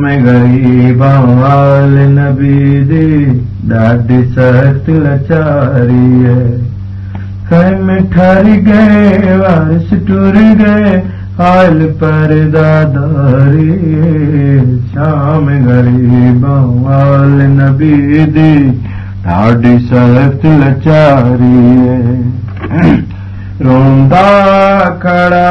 میں غریب وال نبی دی ڈاڈی سخت لچاری ہے۔ خیم ٹھر گئے وارس ٹور گئے، حال پر داداری شام غریب وال نبی دی ڈاڈی سخت لچاری ہے۔ روندا کھڑا